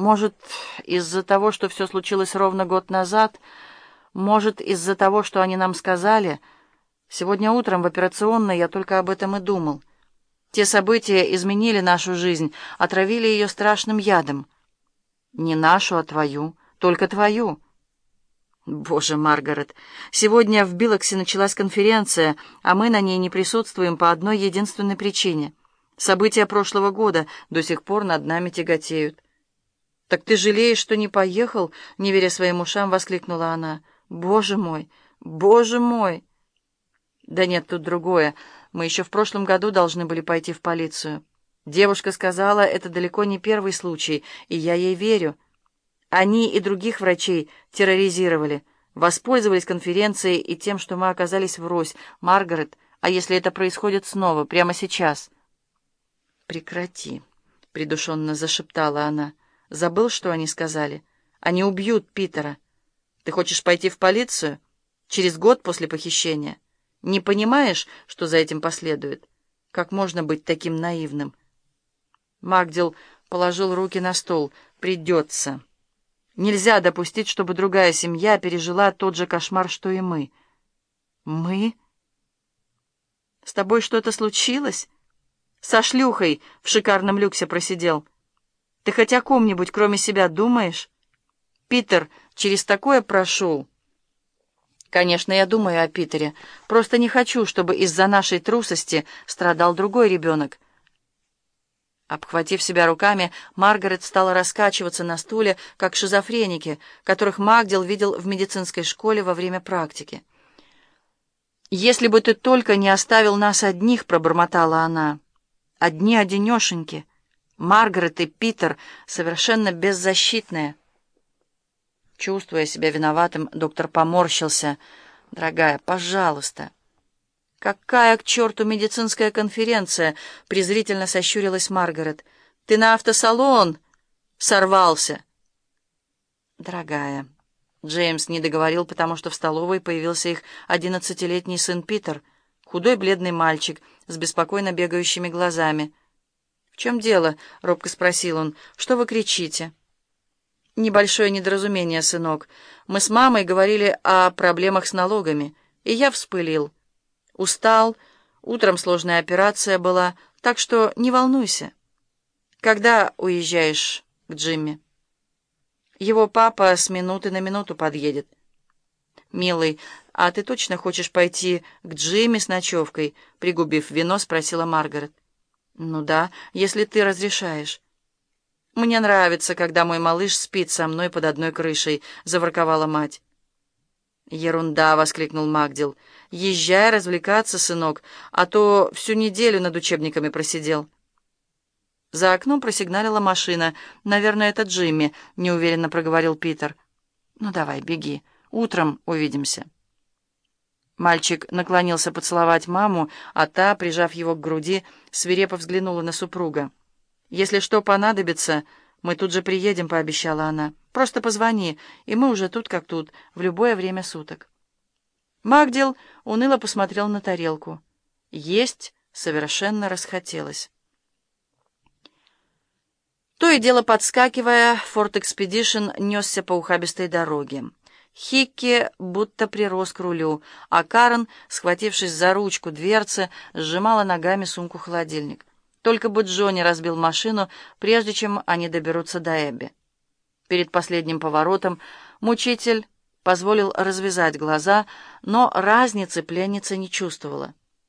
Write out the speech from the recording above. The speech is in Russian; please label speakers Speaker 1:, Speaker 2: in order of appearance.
Speaker 1: Может, из-за того, что все случилось ровно год назад, может, из-за того, что они нам сказали. Сегодня утром в операционной я только об этом и думал. Те события изменили нашу жизнь, отравили ее страшным ядом. Не нашу, а твою, только твою. Боже, Маргарет, сегодня в Билоксе началась конференция, а мы на ней не присутствуем по одной единственной причине. События прошлого года до сих пор над нами тяготеют. «Так ты жалеешь, что не поехал?» — не веря своим ушам, воскликнула она. «Боже мой! Боже мой!» «Да нет, тут другое. Мы еще в прошлом году должны были пойти в полицию. Девушка сказала, это далеко не первый случай, и я ей верю. Они и других врачей терроризировали, воспользовались конференцией и тем, что мы оказались врозь. Маргарет, а если это происходит снова, прямо сейчас?» «Прекрати», — придушенно зашептала она. Забыл, что они сказали? Они убьют Питера. Ты хочешь пойти в полицию? Через год после похищения? Не понимаешь, что за этим последует? Как можно быть таким наивным? Магдил положил руки на стол. Придется. Нельзя допустить, чтобы другая семья пережила тот же кошмар, что и мы. Мы? С тобой что-то случилось? Со шлюхой в шикарном люксе просидел. Ты хоть о ком-нибудь, кроме себя, думаешь? Питер через такое прошел. Конечно, я думаю о Питере. Просто не хочу, чтобы из-за нашей трусости страдал другой ребенок. Обхватив себя руками, Маргарет стала раскачиваться на стуле, как шизофреники, которых Магдил видел в медицинской школе во время практики. «Если бы ты только не оставил нас одних», — пробормотала она, — «одни-одинешеньки». Маргарет и Питер совершенно беззащитные. Чувствуя себя виноватым, доктор поморщился. «Дорогая, пожалуйста». «Какая к черту медицинская конференция?» — презрительно сощурилась Маргарет. «Ты на автосалон сорвался!» «Дорогая...» Джеймс не договорил, потому что в столовой появился их одиннадцатилетний сын Питер, худой бледный мальчик с беспокойно бегающими глазами чем дело?» — робко спросил он. «Что вы кричите?» «Небольшое недоразумение, сынок. Мы с мамой говорили о проблемах с налогами, и я вспылил. Устал, утром сложная операция была, так что не волнуйся. Когда уезжаешь к Джимми?» «Его папа с минуты на минуту подъедет». «Милый, а ты точно хочешь пойти к Джимми с ночевкой?» Пригубив вино, спросила Маргарет. «Ну да, если ты разрешаешь». «Мне нравится, когда мой малыш спит со мной под одной крышей», — заворковала мать. «Ерунда!» — воскликнул Магдил. «Езжай развлекаться, сынок, а то всю неделю над учебниками просидел». За окном просигналила машина. «Наверное, это Джимми», — неуверенно проговорил Питер. «Ну давай, беги. Утром увидимся». Мальчик наклонился поцеловать маму, а та, прижав его к груди, свирепо взглянула на супруга. «Если что понадобится, мы тут же приедем», — пообещала она. «Просто позвони, и мы уже тут как тут, в любое время суток». Магдил уныло посмотрел на тарелку. Есть совершенно расхотелось. То и дело подскакивая, Форт Экспедишн несся по ухабистой дороге. Хикки будто прирос к рулю, а Карен, схватившись за ручку дверцы, сжимала ногами сумку-холодильник. Только бы Джонни разбил машину, прежде чем они доберутся до Эбби. Перед последним поворотом мучитель позволил развязать глаза, но разницы пленница не чувствовала.